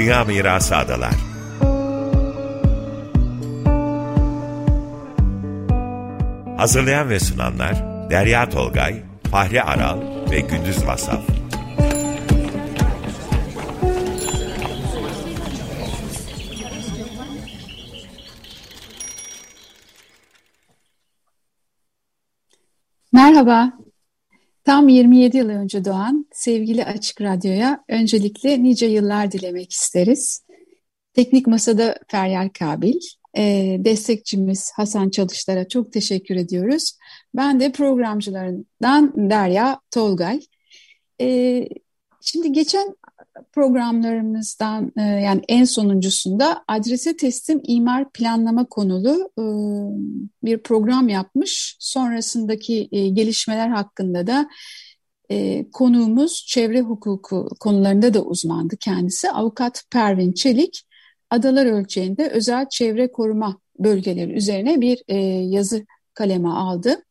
Dünya Mirası Adalar Hazırlayan ve sunanlar Derya Tolgay, Fahri Aral ve Gündüz Masal. Merhaba, Tam 27 yıl önce doğan sevgili Açık Radyo'ya öncelikle nice yıllar dilemek isteriz. Teknik Masada Feryal Kabil, e, destekçimiz Hasan Çalışlar'a çok teşekkür ediyoruz. Ben de programcılarından Derya Tolgay. E, şimdi geçen programlarımızdan e, yani en sonuncusunda adrese teslim imar planlama konulu e, bir program yapmış. Sonrasındaki e, gelişmeler hakkında da konuğumuz çevre hukuku konularında da uzmandı kendisi. Avukat Pervin Çelik adalar ölçeğinde özel çevre koruma bölgeleri üzerine bir yazı kaleme aldı.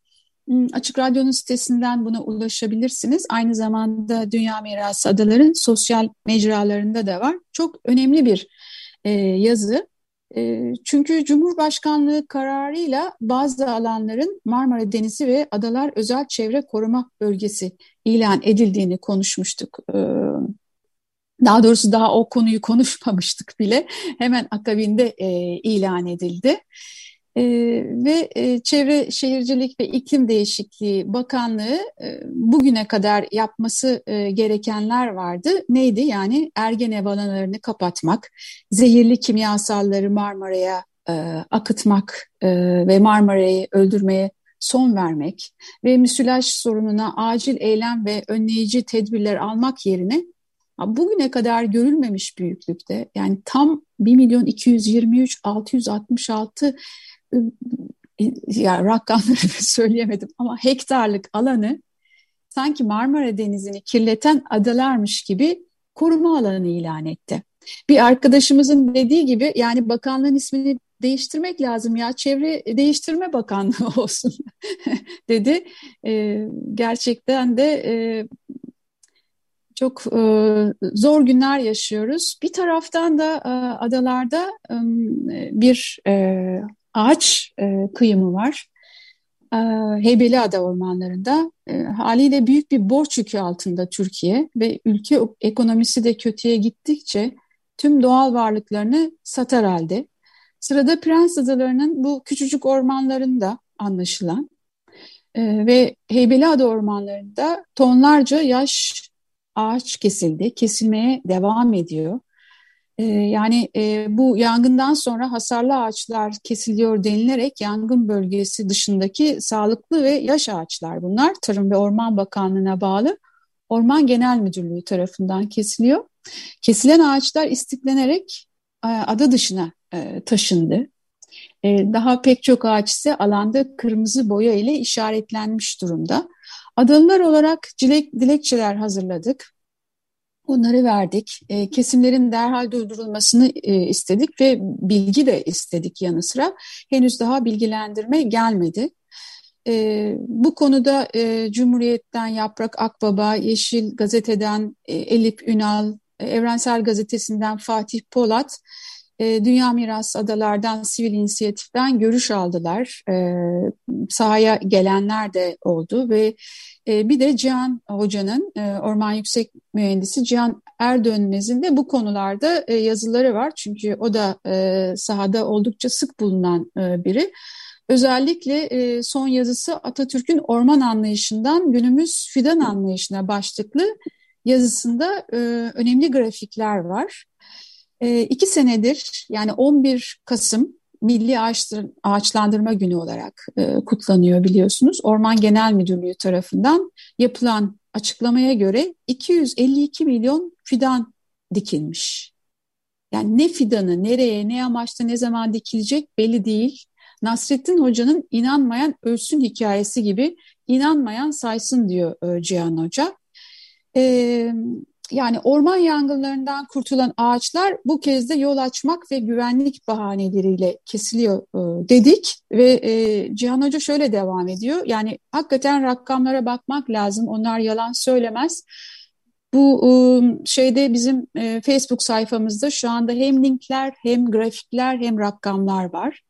Hmm, Açık Radyo'nun sitesinden buna ulaşabilirsiniz. Aynı zamanda Dünya Mirası Adaların sosyal mecralarında da var. Çok önemli bir e, yazı. E, çünkü Cumhurbaşkanlığı kararıyla bazı alanların Marmara Denizi ve Adalar Özel Çevre Koruma Bölgesi ilan edildiğini konuşmuştuk. E, daha doğrusu daha o konuyu konuşmamıştık bile. Hemen akabinde e, ilan edildi. E, ve e, Çevre Şehircilik ve İklim Değişikliği Bakanlığı e, bugüne kadar yapması e, gerekenler vardı. Neydi? Yani Ergene vanalarını kapatmak, zehirli kimyasalları Marmara'ya e, akıtmak e, ve Marmara'yı öldürmeye son vermek ve müsilaj sorununa acil eylem ve önleyici tedbirler almak yerine bugüne kadar görülmemiş büyüklükte yani tam 1 milyon 223 666 ya rakamları söyleyemedim ama hektarlık alanı sanki Marmara Denizi'ni kirleten adalarmış gibi koruma alanı ilan etti. Bir arkadaşımızın dediği gibi yani bakanlığın ismini değiştirmek lazım ya çevre değiştirme bakanlığı olsun dedi. E, gerçekten de e, çok e, zor günler yaşıyoruz. Bir taraftan da e, adalarda e, bir e, ağaç e, kıyımı var. E, Heybeliada ormanlarında e, haliyle büyük bir borç yükü altında Türkiye ve ülke ekonomisi de kötüye gittikçe tüm doğal varlıklarını satar halde. Sırada Prens Adaları'nın bu küçücük ormanlarında anlaşılan e, ve Heybeliada ormanlarında tonlarca yaş ağaç kesildi, kesilmeye devam ediyor. Ee, yani e, bu yangından sonra hasarlı ağaçlar kesiliyor denilerek yangın bölgesi dışındaki sağlıklı ve yaş ağaçlar bunlar. Tarım ve Orman Bakanlığı'na bağlı Orman Genel Müdürlüğü tarafından kesiliyor. Kesilen ağaçlar istiklenerek e, ada dışına e, taşındı. Daha pek çok ağaç ise alanda kırmızı boya ile işaretlenmiş durumda. Adalılar olarak dilek, dilekçeler hazırladık. Onları verdik. E, kesimlerin derhal durdurulmasını e, istedik ve bilgi de istedik yanı sıra. Henüz daha bilgilendirme gelmedi. E, bu konuda e, Cumhuriyet'ten Yaprak Akbaba, Yeşil Gazete'den e, Elif Ünal, e, Evrensel Gazetesi'nden Fatih Polat e, Dünya Mirası Adalardan Sivil İnisiyatif'ten görüş aldılar. E, sahaya gelenler de oldu ve e, bir de Cihan Hoca'nın e, Orman Yüksek Mühendisi Cihan Erdönmez'in de bu konularda e, yazıları var. Çünkü o da sahada oldukça sık bulunan biri. Özellikle son yazısı Atatürk'ün orman anlayışından günümüz fidan anlayışına başlıklı yazısında önemli grafikler var. E, iki senedir yani 11 Kasım Milli Ağaçlandırma Günü olarak e, kutlanıyor biliyorsunuz. Orman Genel Müdürlüğü tarafından yapılan açıklamaya göre 252 milyon fidan dikilmiş. Yani ne fidanı, nereye, ne amaçta, ne zaman dikilecek belli değil. Nasrettin Hoca'nın inanmayan ölsün hikayesi gibi inanmayan saysın diyor e, Cihan Hoca. E, yani orman yangınlarından kurtulan ağaçlar bu kez de yol açmak ve güvenlik bahaneleriyle kesiliyor e, dedik ve e, Cihan Hoca şöyle devam ediyor. Yani hakikaten rakamlara bakmak lazım. Onlar yalan söylemez. Bu ıı, şeyde bizim e, Facebook sayfamızda şu anda hem linkler hem grafikler hem rakamlar var.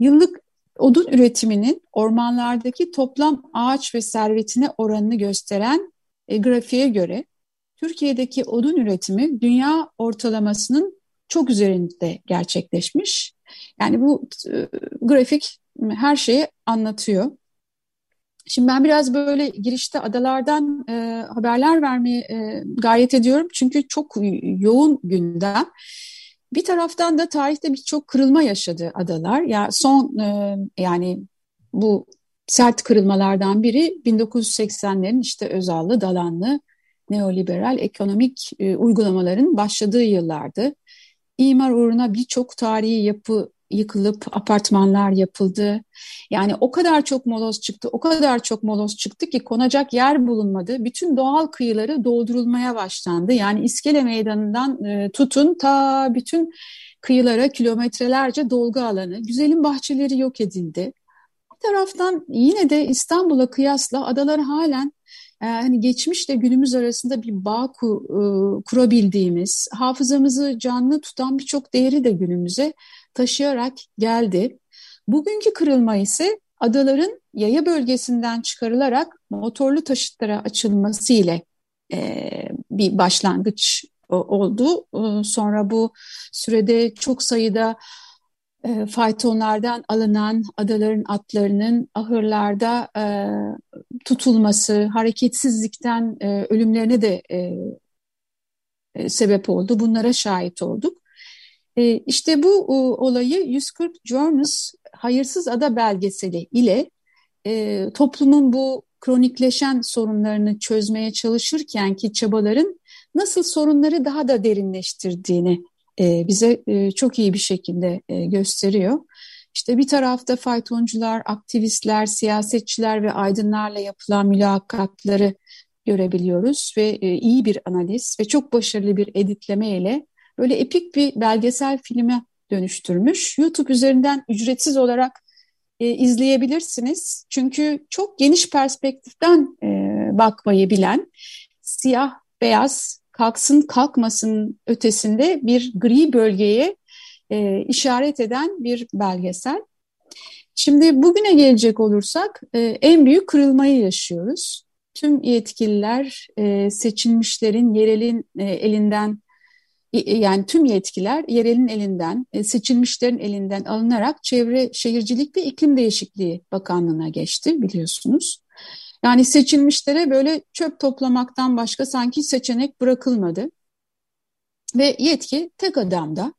Yıllık odun üretiminin ormanlardaki toplam ağaç ve servetine oranını gösteren e, grafiğe göre Türkiye'deki odun üretimi dünya ortalamasının çok üzerinde gerçekleşmiş. Yani bu e, grafik her şeyi anlatıyor. Şimdi ben biraz böyle girişte adalardan e, haberler vermeye e, gayret ediyorum. Çünkü çok yoğun gündem. Bir taraftan da tarihte birçok kırılma yaşadı adalar. Ya son e, yani bu sert kırılmalardan biri 1980'lerin işte Özallı, Dalanlı, neoliberal ekonomik e, uygulamaların başladığı yıllardı. İmar uğruna birçok tarihi yapı yıkılıp apartmanlar yapıldı. Yani o kadar çok moloz çıktı, o kadar çok moloz çıktı ki konacak yer bulunmadı. Bütün doğal kıyıları doldurulmaya başlandı. Yani İskele Meydanı'ndan e, tutun ta bütün kıyılara kilometrelerce dolgu alanı, güzelim bahçeleri yok edildi. Bir taraftan yine de İstanbul'a kıyasla adalar halen hani geçmişle günümüz arasında bir bağ ku, e, kurabildiğimiz, hafızamızı canlı tutan birçok değeri de günümüze taşıyarak geldi. Bugünkü kırılma ise adaların yaya bölgesinden çıkarılarak motorlu taşıtlara açılması ile e, bir başlangıç oldu. Sonra bu sürede çok sayıda e, faytonlardan alınan adaların atlarının ahırlarda e, tutulması, hareketsizlikten e, ölümlerine de e, e, sebep oldu. Bunlara şahit olduk. E, işte bu o, olayı 140 Journeys Hayırsız Ada belgeseli ile e, toplumun bu kronikleşen sorunlarını çözmeye çalışırken ki çabaların nasıl sorunları daha da derinleştirdiğini e, bize e, çok iyi bir şekilde e, gösteriyor. İşte bir tarafta faytoncular, aktivistler, siyasetçiler ve aydınlarla yapılan mülakatları görebiliyoruz ve e, iyi bir analiz ve çok başarılı bir editleme ile böyle epik bir belgesel filme dönüştürmüş. YouTube üzerinden ücretsiz olarak e, izleyebilirsiniz. Çünkü çok geniş perspektiften e, bakmayı bilen, siyah, beyaz, kalksın kalkmasın ötesinde bir gri bölgeye e, işaret eden bir belgesel. Şimdi bugüne gelecek olursak e, en büyük kırılmayı yaşıyoruz. Tüm yetkililer e, seçilmişlerin yerelin e, elinden yani tüm yetkiler yerelin elinden, e, seçilmişlerin elinden alınarak Çevre Şehircilik ve İklim Değişikliği Bakanlığı'na geçti biliyorsunuz. Yani seçilmişlere böyle çöp toplamaktan başka sanki seçenek bırakılmadı. Ve yetki tek adamda.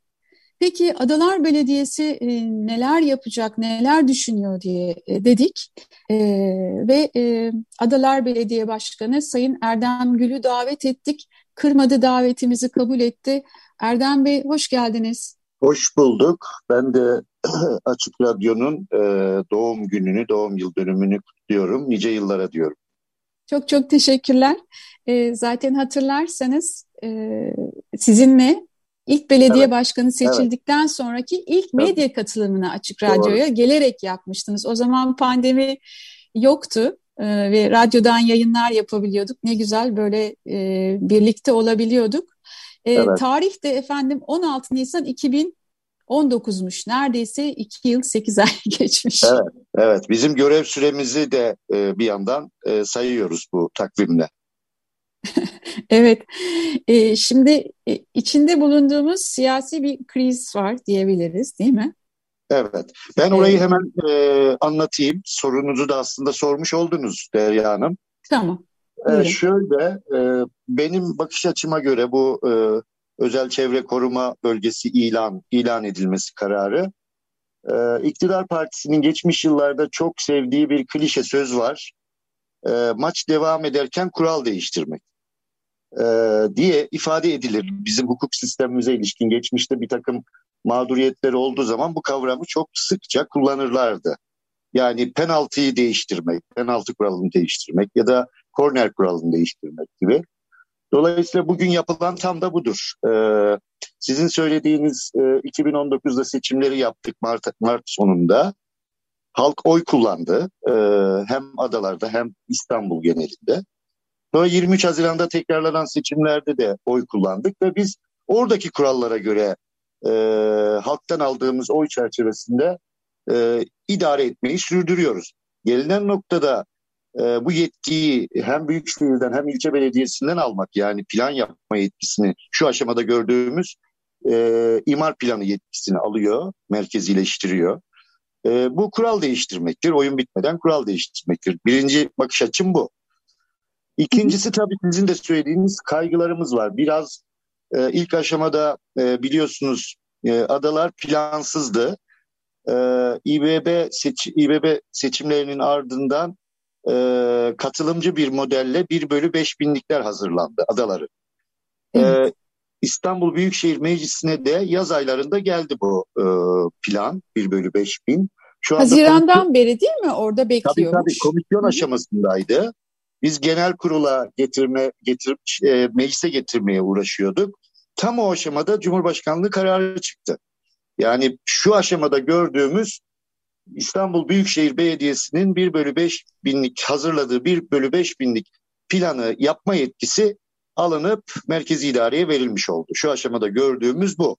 Peki Adalar Belediyesi e, neler yapacak, neler düşünüyor diye e, dedik. E, ve Adalar Belediye Başkanı Sayın Erdem Gül'ü davet ettik. Kırmadı davetimizi kabul etti. Erdem Bey hoş geldiniz. Hoş bulduk. Ben de Açık Radyo'nun doğum gününü, doğum yıl dönümünü kutluyorum. Nice yıllara diyorum. Çok çok teşekkürler. E, zaten hatırlarsanız e, sizinle ilk belediye evet. başkanı seçildikten evet. sonraki ilk medya evet. katılımını Açık Radyo'ya Doğru. gelerek yapmıştınız. O zaman pandemi yoktu e, ve radyodan yayınlar yapabiliyorduk. Ne güzel böyle e, birlikte olabiliyorduk. E, evet. Tarih de efendim 16 Nisan 2019'muş. Neredeyse 2 yıl 8 ay geçmiş. Evet, evet. bizim görev süremizi de e, bir yandan e, sayıyoruz bu takvimle. evet, e, şimdi e, içinde bulunduğumuz siyasi bir kriz var diyebiliriz değil mi? Evet, ben orayı hemen e, anlatayım. Sorunuzu da aslında sormuş oldunuz Derya Hanım. Tamam. Ee, şöyle, e, benim bakış açıma göre bu e, özel çevre koruma bölgesi ilan ilan edilmesi kararı, e, iktidar partisinin geçmiş yıllarda çok sevdiği bir klişe söz var. E, maç devam ederken kural değiştirmek e, diye ifade edilir. Bizim hukuk sistemimize ilişkin geçmişte bir takım mağduriyetleri olduğu zaman bu kavramı çok sıkça kullanırlardı. Yani penaltıyı değiştirmek, penaltı kuralını değiştirmek ya da korner kuralını değiştirmek gibi. Dolayısıyla bugün yapılan tam da budur. Ee, sizin söylediğiniz e, 2019'da seçimleri yaptık Mart, Mart sonunda. Halk oy kullandı. Ee, hem adalarda hem İstanbul genelinde. Sonra 23 Haziran'da tekrarlanan seçimlerde de oy kullandık ve biz oradaki kurallara göre e, halktan aldığımız oy çerçevesinde e, idare etmeyi sürdürüyoruz. Gelinen noktada e, bu yetkiyi hem Büyükşehir'den hem ilçe belediyesinden almak yani plan yapma yetkisini şu aşamada gördüğümüz e, imar planı yetkisini alıyor, merkezileştiriyor. E, bu kural değiştirmektir. Oyun bitmeden kural değiştirmektir. Birinci bakış açım bu. İkincisi tabii sizin de söylediğiniz kaygılarımız var. Biraz e, ilk aşamada e, biliyorsunuz e, adalar plansızdı. E, İBB, seç, İBB seçimlerinin ardından e, katılımcı bir modelle 1 bölü 5 binlikler hazırlandı adaları. E, İstanbul Büyükşehir Meclisi'ne de yaz aylarında geldi bu e, plan 1 bölü 5 bin. Şu Haziran'dan komisyon, beri değil mi orada bekliyormuş? Tabii tabii komisyon aşamasındaydı. Biz genel kurula getirme getirip e, meclise getirmeye uğraşıyorduk. Tam o aşamada Cumhurbaşkanlığı kararı çıktı. Yani şu aşamada gördüğümüz İstanbul Büyükşehir Belediyesi'nin 1 bölü 5 binlik hazırladığı 1 bölü 5 binlik planı yapma yetkisi alınıp merkezi idareye verilmiş oldu. Şu aşamada gördüğümüz bu.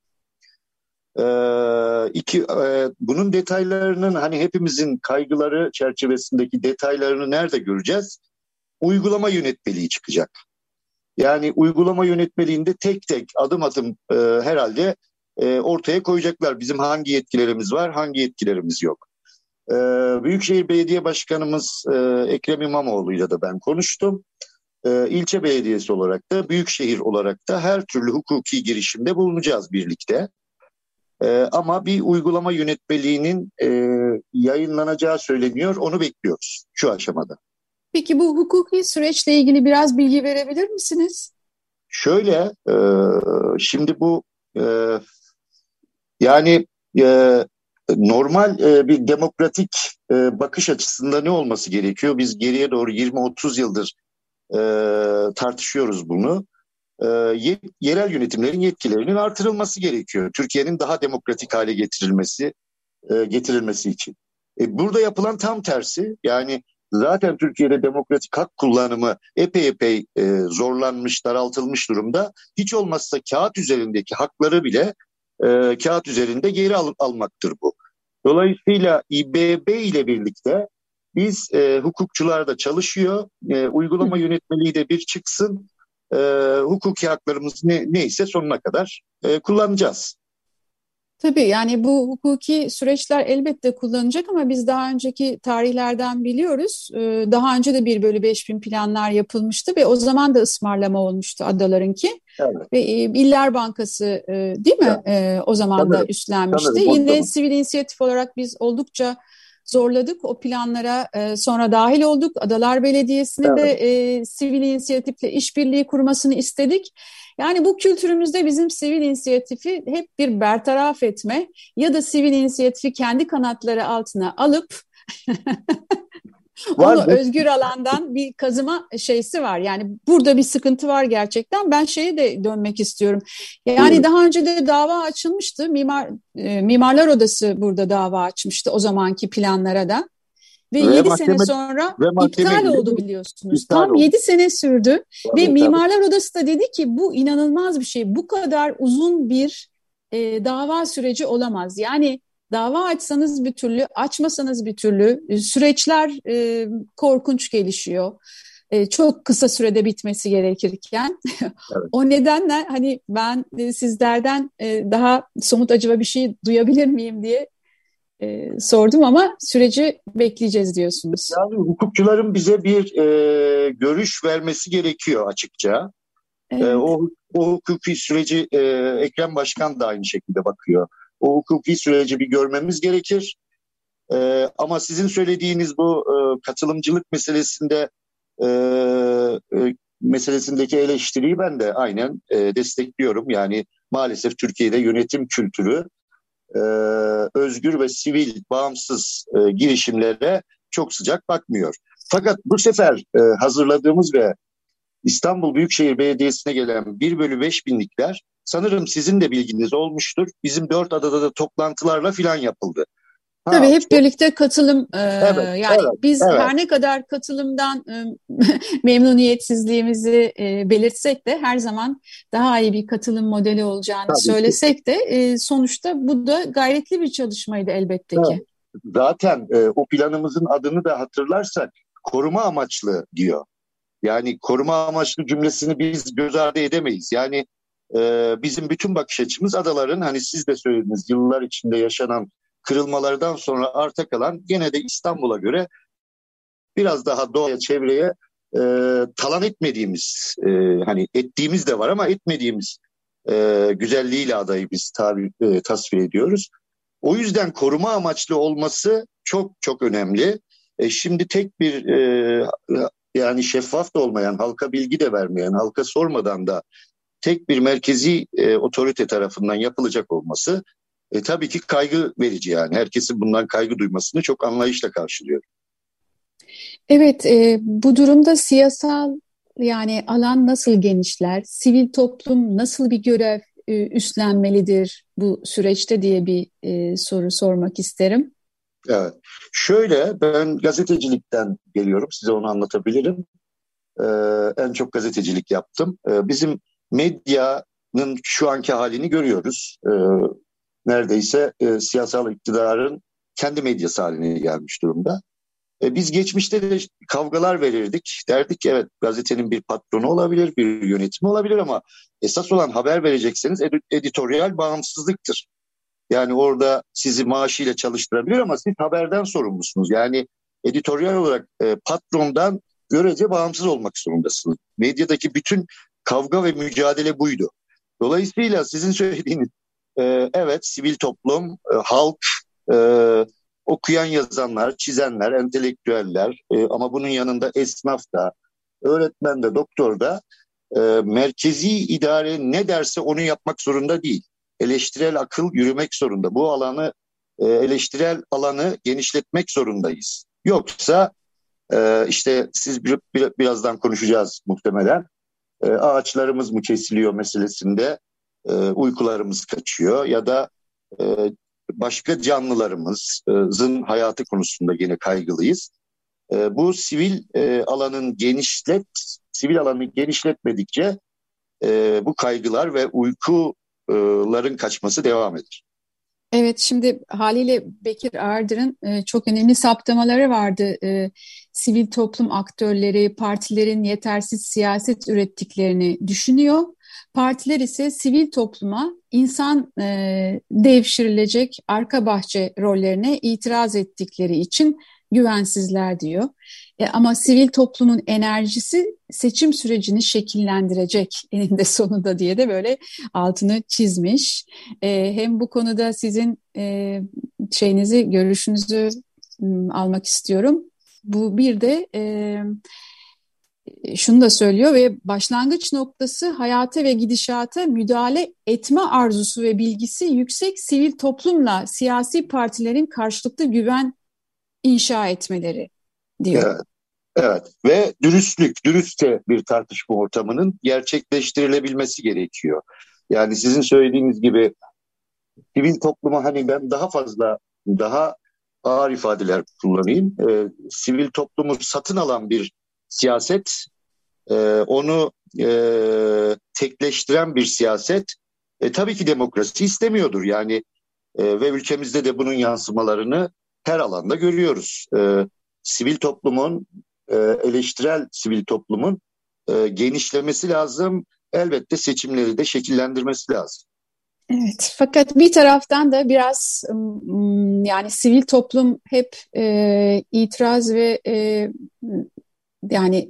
Ee, iki, e, bunun detaylarının hani hepimizin kaygıları çerçevesindeki detaylarını nerede göreceğiz? Uygulama yönetmeliği çıkacak. Yani uygulama yönetmeliğinde tek tek adım adım e, herhalde e, ortaya koyacaklar. Bizim hangi yetkilerimiz var, hangi yetkilerimiz yok. E, Büyükşehir Belediye Başkanımız e, Ekrem İmamoğlu'yla da ben konuştum. E, ilçe belediyesi olarak da, büyükşehir olarak da her türlü hukuki girişimde bulunacağız birlikte. E, ama bir uygulama yönetmeliğinin e, yayınlanacağı söyleniyor, onu bekliyoruz şu aşamada. Peki bu hukuki süreçle ilgili biraz bilgi verebilir misiniz? Şöyle, e, şimdi bu e, yani e, normal e, bir demokratik e, bakış açısında ne olması gerekiyor? Biz geriye doğru 20-30 yıldır e, tartışıyoruz bunu. Ye, yerel yönetimlerin yetkilerinin artırılması gerekiyor. Türkiye'nin daha demokratik hale getirilmesi getirilmesi için. Burada yapılan tam tersi yani zaten Türkiye'de demokratik hak kullanımı epey epey zorlanmış, daraltılmış durumda. Hiç olmazsa kağıt üzerindeki hakları bile e, kağıt üzerinde geri al, almaktır bu. Dolayısıyla İBB ile birlikte biz e, hukukçular da çalışıyor. E, uygulama yönetmeliği de bir çıksın. E, hukuki haklarımız ne, neyse sonuna kadar e, kullanacağız. Tabii yani bu hukuki süreçler elbette kullanacak ama biz daha önceki tarihlerden biliyoruz. Ee, daha önce de 1 bölü 5 bin planlar yapılmıştı ve o zaman da ısmarlama olmuştu adalarınki. Evet. Ve e, İller Bankası e, değil mi evet. o zaman da üstlenmişti. Sanırım. Yine sivil inisiyatif olarak biz oldukça zorladık. O planlara e, sonra dahil olduk. Adalar Belediyesi'ne evet. de e, sivil inisiyatifle işbirliği kurmasını istedik. Yani bu kültürümüzde bizim sivil inisiyatifi hep bir bertaraf etme ya da sivil inisiyatifi kendi kanatları altına alıp Var Onu özgür alandan bir kazıma şeysi var. Yani burada bir sıkıntı var gerçekten. Ben şeye de dönmek istiyorum. Yani Buyurun. daha önce de dava açılmıştı. Mimar e, Mimarlar Odası burada dava açmıştı o zamanki planlara da. Ve, ve 7 sene sonra iptal oldu biliyorsunuz. İptal Tam oldu. 7 sene sürdü. Tabii, ve Mimarlar tabii. Odası da dedi ki bu inanılmaz bir şey. Bu kadar uzun bir e, dava süreci olamaz. Yani dava açsanız bir türlü, açmasanız bir türlü e, süreçler e, korkunç gelişiyor. E, çok kısa sürede bitmesi gerekirken. Evet. o nedenle hani ben e, sizlerden e, daha somut acaba bir şey duyabilir miyim diye e, sordum ama süreci bekleyeceğiz diyorsunuz. Yani hukukçuların bize bir e, görüş vermesi gerekiyor açıkça. E, evet. E, o, o hukuki süreci e, Ekrem Başkan da aynı şekilde bakıyor. O hukuki süreci bir görmemiz gerekir. E, ama sizin söylediğiniz bu e, katılımcılık meselesinde e, e, meselesindeki eleştiriyi ben de aynen e, destekliyorum. Yani maalesef Türkiye'de yönetim kültürü e, özgür ve sivil bağımsız e, girişimlere çok sıcak bakmıyor. Fakat bu sefer e, hazırladığımız ve İstanbul Büyükşehir Belediyesi'ne gelen 1 bölü 5 binlikler sanırım sizin de bilginiz olmuştur. Bizim dört adada da toplantılarla filan yapıldı. Tabii hep birlikte katılım e, evet, yani evet, biz evet. her ne kadar katılımdan e, memnuniyetsizliğimizi e, belirtsek de her zaman daha iyi bir katılım modeli olacağını Tabii söylesek ki. de e, sonuçta bu da gayretli bir çalışmaydı elbette evet. ki. Zaten e, o planımızın adını da hatırlarsak koruma amaçlı diyor. Yani koruma amaçlı cümlesini biz göz ardı edemeyiz. Yani e, bizim bütün bakış açımız adaların hani siz de söylediniz yıllar içinde yaşanan kırılmalardan sonra arta kalan gene de İstanbul'a göre biraz daha doğaya, çevreye e, talan etmediğimiz, e, hani ettiğimiz de var ama etmediğimiz e, güzelliğiyle adayı biz tabi, e, tasvir ediyoruz. O yüzden koruma amaçlı olması çok çok önemli. E, şimdi tek bir e, yani şeffaf da olmayan, halka bilgi de vermeyen, halka sormadan da tek bir merkezi e, otorite tarafından yapılacak olması e, tabii ki kaygı verici yani. Herkesin bundan kaygı duymasını çok anlayışla karşılıyor. Evet, e, bu durumda siyasal yani alan nasıl genişler? Sivil toplum nasıl bir görev e, üstlenmelidir bu süreçte diye bir e, soru sormak isterim. Evet. Şöyle ben gazetecilikten geliyorum. Size onu anlatabilirim. Ee, en çok gazetecilik yaptım. Ee, bizim medyanın şu anki halini görüyoruz. Ee, neredeyse e, siyasal iktidarın kendi medyası haline gelmiş durumda. E, biz geçmişte de kavgalar verirdik. Derdik ki evet gazetenin bir patronu olabilir, bir yönetimi olabilir ama esas olan haber verecekseniz ed- editoryal bağımsızlıktır. Yani orada sizi maaşıyla çalıştırabilir ama siz haberden sorumlusunuz. Yani editoryal olarak e, patrondan görece bağımsız olmak zorundasınız. Medyadaki bütün kavga ve mücadele buydu. Dolayısıyla sizin söylediğiniz e, evet sivil toplum, e, halk, e, okuyan yazanlar, çizenler, entelektüeller e, ama bunun yanında esnaf da, öğretmen de, doktor da e, merkezi idare ne derse onu yapmak zorunda değil. Eleştirel akıl yürümek zorunda. Bu alanı e, eleştirel alanı genişletmek zorundayız. Yoksa e, işte siz bir, bir, birazdan konuşacağız muhtemelen. E, ağaçlarımız mı kesiliyor meselesinde e, uykularımız kaçıyor ya da e, başka canlılarımızın hayatı konusunda yine kaygılıyız. E, bu sivil alanın genişlet, sivil alanı genişletmedikçe bu kaygılar ve uykuların kaçması devam eder. Evet, şimdi haliyle Bekir Ardır'ın e, çok önemli saptamaları vardı. E, sivil toplum aktörleri, partilerin yetersiz siyaset ürettiklerini düşünüyor. Partiler ise sivil topluma insan e, devşirilecek arka bahçe rollerine itiraz ettikleri için güvensizler diyor. E, ama sivil toplumun enerjisi seçim sürecini şekillendirecek eninde sonunda diye de böyle altını çizmiş. E, hem bu konuda sizin e, şeyinizi, görüşünüzü almak istiyorum. Bu bir de e, şunu da söylüyor ve başlangıç noktası hayata ve gidişata müdahale etme arzusu ve bilgisi yüksek sivil toplumla siyasi partilerin karşılıklı güven inşa etmeleri diyor. Evet. Evet ve dürüstlük, dürüstçe bir tartışma ortamının gerçekleştirilebilmesi gerekiyor. Yani sizin söylediğiniz gibi sivil topluma hani ben daha fazla, daha ağır ifadeler kullanayım. E, sivil toplumu satın alan bir siyaset, e, onu e, tekleştiren bir siyaset e, tabii ki demokrasi istemiyordur. Yani e, ve ülkemizde de bunun yansımalarını her alanda görüyoruz. E, sivil toplumun, e, eleştirel sivil toplumun e, genişlemesi lazım. Elbette seçimleri de şekillendirmesi lazım. Evet, fakat bir taraftan da biraz yani sivil toplum hep e, itiraz ve e, yani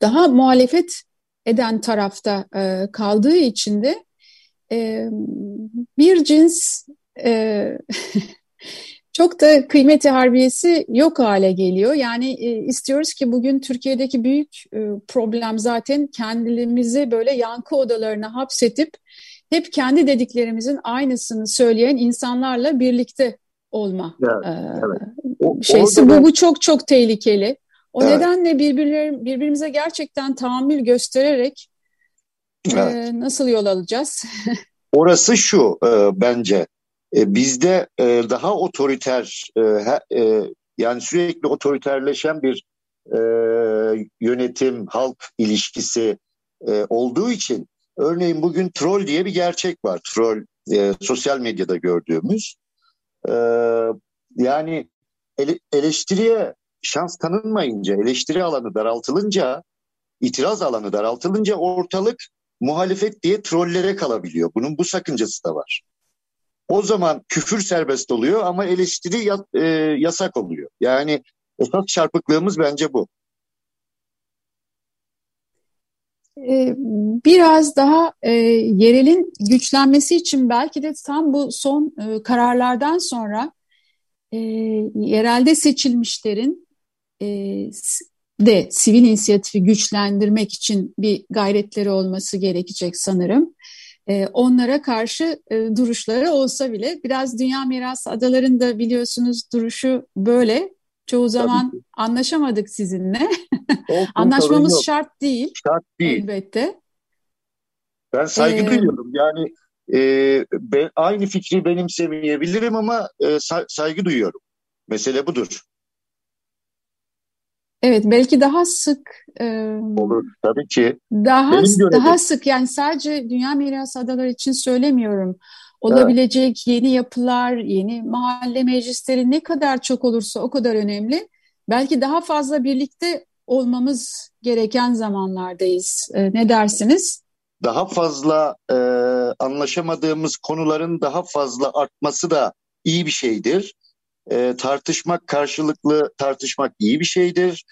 daha muhalefet eden tarafta e, kaldığı için de e, bir cins e, çok da kıymeti harbiyesi yok hale geliyor. Yani e, istiyoruz ki bugün Türkiye'deki büyük e, problem zaten kendimizi böyle yankı odalarına hapsetip hep kendi dediklerimizin aynısını söyleyen insanlarla birlikte olma evet, e, evet. O, şeysi. Bu, bu çok çok tehlikeli. O evet. nedenle birbirler, birbirimize gerçekten tahammül göstererek evet. e, nasıl yol alacağız? Orası şu e, bence. E, bizde e, daha otoriter, e, e, yani sürekli otoriterleşen bir e, yönetim halk ilişkisi e, olduğu için örneğin bugün troll diye bir gerçek var. Troll e, sosyal medyada gördüğümüz. E, yani ele, eleştiriye şans tanınmayınca, eleştiri alanı daraltılınca, itiraz alanı daraltılınca ortalık muhalefet diye trollere kalabiliyor. Bunun bu sakıncası da var. O zaman küfür serbest oluyor ama eleştiri ya, e, yasak oluyor. Yani esas çarpıklığımız bence bu. Ee, biraz daha e, yerelin güçlenmesi için belki de tam bu son e, kararlardan sonra e, yerelde seçilmişlerin de sivil inisiyatifi güçlendirmek için bir gayretleri olması gerekecek sanırım. E, onlara karşı e, duruşları olsa bile biraz Dünya Mirası Adaları'nda biliyorsunuz duruşu böyle. Çoğu zaman Tabii. anlaşamadık sizinle. Olsun, Anlaşmamız şart değil. Şart değil. Elbette. Ben saygı ee, duyuyorum. Yani e, ben, aynı fikri benimsemeyebilirim ama e, saygı duyuyorum. Mesele budur. Evet belki daha sık e, olur tabii ki. Daha daha sık yani sadece Dünya Mirası Adaları için söylemiyorum. Olabilecek evet. yeni yapılar, yeni mahalle meclisleri ne kadar çok olursa o kadar önemli. Belki daha fazla birlikte olmamız gereken zamanlardayız. E, ne dersiniz? Daha fazla e, anlaşamadığımız konuların daha fazla artması da iyi bir şeydir. E, tartışmak, karşılıklı tartışmak iyi bir şeydir.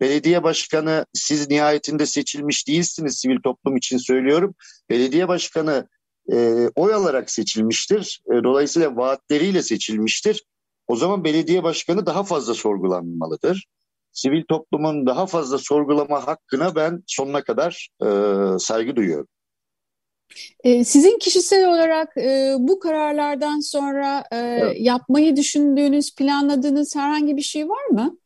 Belediye başkanı siz nihayetinde seçilmiş değilsiniz sivil toplum için söylüyorum. Belediye başkanı e, oy alarak seçilmiştir. E, dolayısıyla vaatleriyle seçilmiştir. O zaman belediye başkanı daha fazla sorgulanmalıdır. Sivil toplumun daha fazla sorgulama hakkına ben sonuna kadar e, saygı duyuyorum. E, sizin kişisel olarak e, bu kararlardan sonra e, evet. yapmayı düşündüğünüz, planladığınız herhangi bir şey var mı?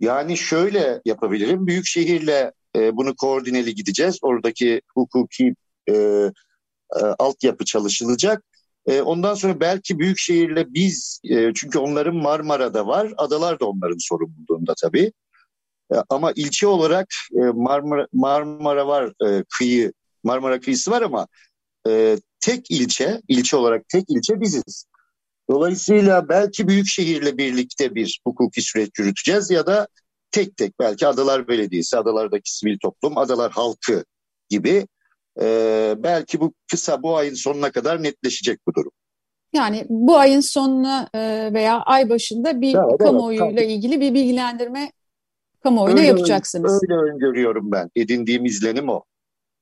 Yani şöyle yapabilirim. Büyükşehir'le e, bunu koordineli gideceğiz. Oradaki hukuki e, e, altyapı çalışılacak. E, ondan sonra belki Büyükşehir'le biz, e, çünkü onların Marmara'da var, adalar da onların sorumluluğunda tabii. E, ama ilçe olarak e, Marmara, Marmara var, e, kıyı, Marmara kıyısı var ama e, tek ilçe, ilçe olarak tek ilçe biziz. Dolayısıyla belki Büyükşehir'le birlikte bir hukuki süreç yürüteceğiz ya da tek tek belki Adalar Belediyesi, Adalardaki sivil toplum, Adalar halkı gibi e, belki bu kısa bu ayın sonuna kadar netleşecek bu durum. Yani bu ayın sonuna e, veya ay başında bir evet, kamuoyuyla evet, ilgili bir bilgilendirme kamuoyuna öyle, yapacaksınız. Öyle öngörüyorum ben. Edindiğim izlenim o.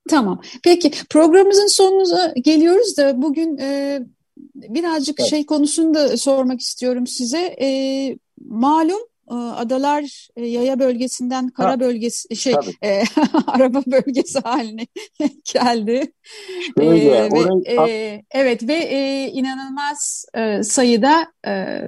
Tamam. Peki programımızın sonuna geliyoruz da bugün e, birazcık evet. şey konusunu da sormak istiyorum size. E, malum adalar e, yaya bölgesinden kara ha, bölgesi şey e, araba bölgesi haline geldi. Öyle, e, ve, e, evet ve e, inanılmaz e, sayıda e,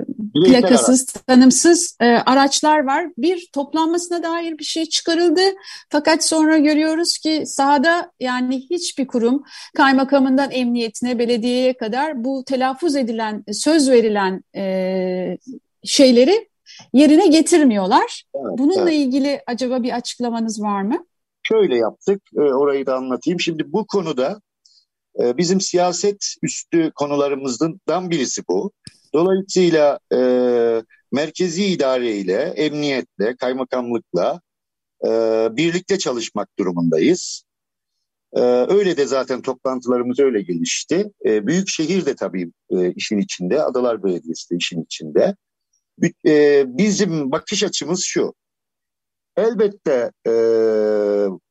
plakasız, tanımsız e, araçlar var. Bir toplanmasına dair bir şey çıkarıldı. Fakat sonra görüyoruz ki sahada yani hiçbir kurum kaymakamından emniyetine, belediyeye kadar bu telaffuz edilen, söz verilen e, şeyleri yerine getirmiyorlar. Evet, Bununla evet. ilgili acaba bir açıklamanız var mı? Şöyle yaptık, e, orayı da anlatayım. Şimdi bu konuda e, bizim siyaset üstü konularımızdan birisi bu. Dolayısıyla e, merkezi idareyle, emniyetle, kaymakamlıkla e, birlikte çalışmak durumundayız. E, öyle de zaten toplantılarımız öyle gelişti. E, Büyükşehir de tabii e, işin içinde, Adalar Belediyesi de işin içinde. E, bizim bakış açımız şu. Elbette e,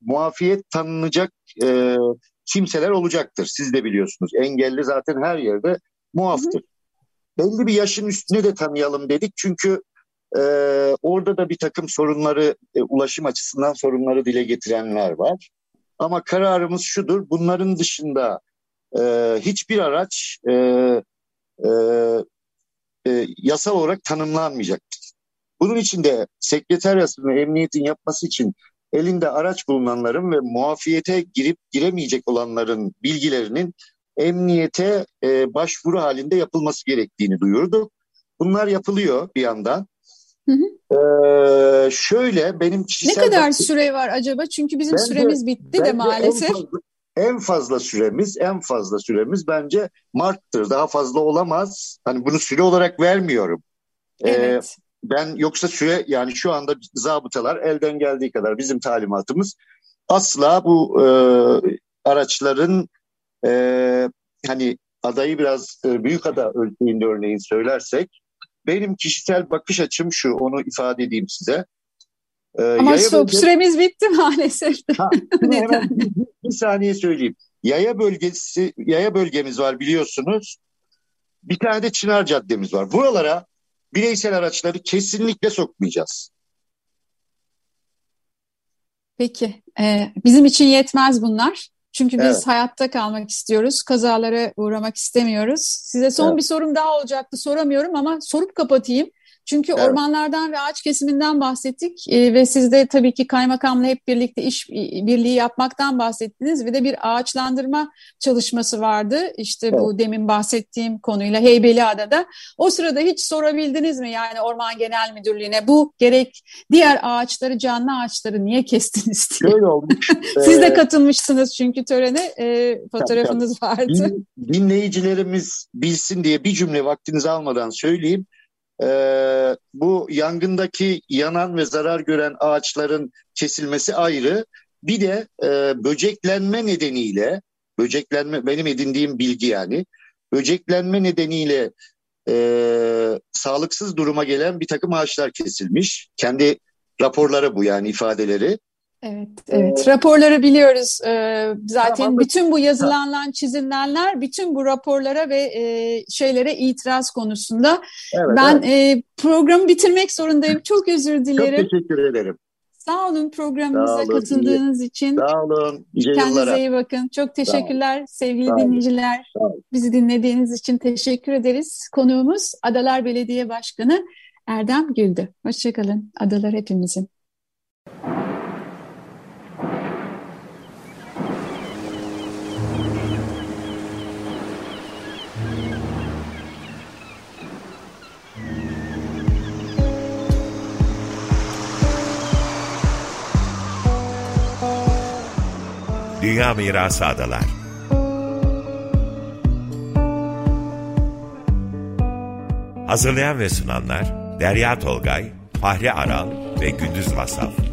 muafiyet tanınacak e, kimseler olacaktır. Siz de biliyorsunuz. Engelli zaten her yerde muaftır. Belli bir yaşın üstüne de tanıyalım dedik. Çünkü e, orada da bir takım sorunları, e, ulaşım açısından sorunları dile getirenler var. Ama kararımız şudur. Bunların dışında e, hiçbir araç e, e, e, yasal olarak tanımlanmayacaktır. Bunun için de sekreteryasının ve emniyetin yapması için elinde araç bulunanların ve muafiyete girip giremeyecek olanların bilgilerinin emniyete e, başvuru halinde yapılması gerektiğini duyurduk. Bunlar yapılıyor bir yandan. Hı hı. Ee, şöyle benim kişisel... Ne kadar bakım, süre var acaba? Çünkü bizim süremiz bitti de maalesef. En fazla, en fazla süremiz, en fazla süremiz bence Mart'tır. Daha fazla olamaz. Hani bunu süre olarak vermiyorum. Ee, evet. Ee, ben yoksa süre yani şu anda zabıtalar elden geldiği kadar bizim talimatımız asla bu e, araçların e, hani adayı biraz e, büyük ada ölçeğinde örneğin söylersek benim kişisel bakış açım şu onu ifade edeyim size. Ee, Ama stop süremiz bitti maalesef. Ha, hemen bir, saniye söyleyeyim. Yaya bölgesi, yaya bölgemiz var biliyorsunuz. Bir tane de Çınar Caddemiz var. Buralara bireysel araçları kesinlikle sokmayacağız. Peki. Ee, bizim için yetmez bunlar. Çünkü biz evet. hayatta kalmak istiyoruz. Kazalara uğramak istemiyoruz. Size son evet. bir sorum daha olacaktı. Soramıyorum ama sorup kapatayım. Çünkü evet. ormanlardan ve ağaç kesiminden bahsettik e, ve siz de tabii ki kaymakamla hep birlikte iş birliği yapmaktan bahsettiniz ve de bir ağaçlandırma çalışması vardı. İşte evet. bu demin bahsettiğim konuyla Heybeliada'da. O sırada hiç sorabildiniz mi yani Orman Genel Müdürlüğü'ne bu gerek diğer ağaçları canlı ağaçları niye kestiniz diye. Şöyle olmuş. siz de katılmışsınız çünkü törene e, fotoğrafınız vardı. Dinleyicilerimiz bilsin diye bir cümle vaktinizi almadan söyleyeyim e, bu yangındaki yanan ve zarar gören ağaçların kesilmesi ayrı. Bir de e, böceklenme nedeniyle, böceklenme benim edindiğim bilgi yani, böceklenme nedeniyle e, sağlıksız duruma gelen bir takım ağaçlar kesilmiş. Kendi raporları bu yani ifadeleri. Evet, evet. Raporları biliyoruz. Ee, zaten tamam. bütün bu yazılanlar, çizilenler, bütün bu raporlara ve e, şeylere itiraz konusunda. Evet, ben evet. E, programı bitirmek zorundayım. Çok özür dilerim. Çok teşekkür ederim. Sağ olun programımıza Sağ olun, katıldığınız iyi. için. Sağ olun. İyi Kendinize yıllara. iyi bakın. Çok teşekkürler sevgili Sağ dinleyiciler. Sağ Bizi dinlediğiniz için teşekkür ederiz. Konuğumuz Adalar Belediye Başkanı Erdem Güldü. Hoşçakalın. Adalar hepimizin. Dünya Mirası Adalar. Hazırlayan ve sunanlar Derya Tolgay, Fahri Aral ve Gündüz Vasaf